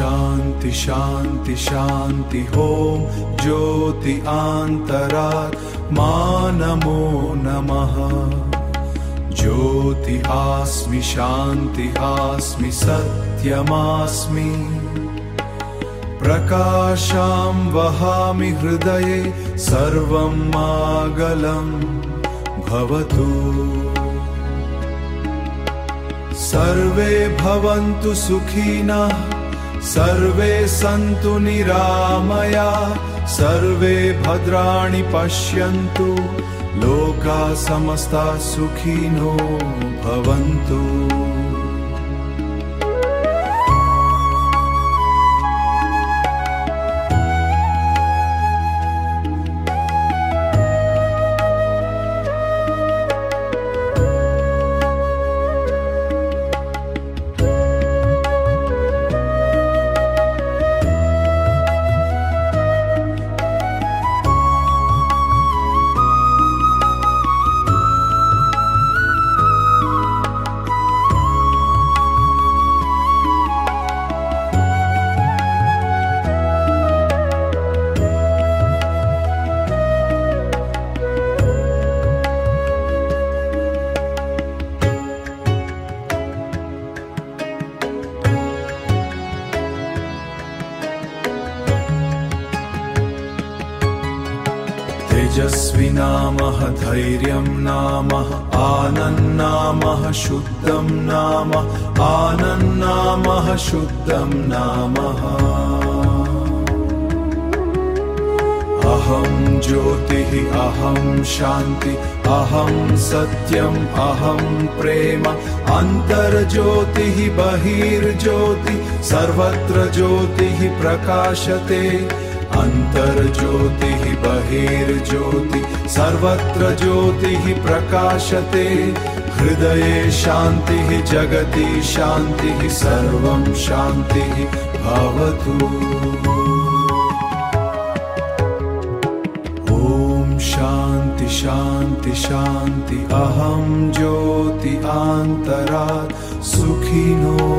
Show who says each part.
Speaker 1: शान्ति शान्ति शान्ति ॐ ज्योति आन्तरात् मा नमो। नमः ज्योति आस्मि शान्ति आस्मि सत्यमास्मि। प्रकाशां वहामि हृदये सर्वं मागलम् भवतु। सर्वे भवन्तु सुखिनः सर्वे सन्तु निरामया सर्वे भद्राणि पश्यन्तु लोका समस्ता सुखिनो भवन्तु तेजस्विनामः धैर्यं नामः आनन्नामः शुद्धं नाम आनन्नामः शुद्धं नामः। अहं ज्योतिः अहं शान्ति अहं सत्यम् अहं प्रेम। अन्तर्ज्योतिः बहिर्ज्योति सर्वत्र ज्योतिः प्रकाशते। अन्तर्ज्योतिः बहिर्ज्योति सर्वत्र ज्योतिः प्रकाशते। हृदये शान्तिः जगति शान्तिः सर्वं शान्तिः भवतु। ॐ शान्ति शान्ति शान्ति अहं ज्योति आन्तरात् सुखिनो